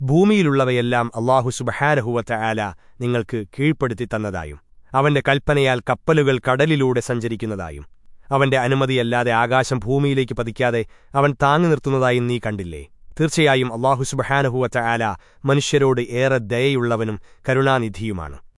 ഭൂമിയിലുള്ളവയെല്ലാം അള്ളാഹു സുബഹാരഹുവത്ത ആല നിങ്ങൾക്ക് കീഴ്പ്പെടുത്തി തന്നതായും അവന്റെ കൽപ്പനയാൽ കപ്പലുകൾ കടലിലൂടെ സഞ്ചരിക്കുന്നതായും അവന്റെ അനുമതിയല്ലാതെ ആകാശം ഭൂമിയിലേക്ക് പതിക്കാതെ അവൻ താങ്ങി നിർത്തുന്നതായും നീ കണ്ടില്ലേ? തീർച്ചയായും അള്ളാഹു സുബഹാനഹുവറ്റ ആല മനുഷ്യരോട് ഏറെ ദയയുള്ളവനും കരുണാനിധിയുമാണ്.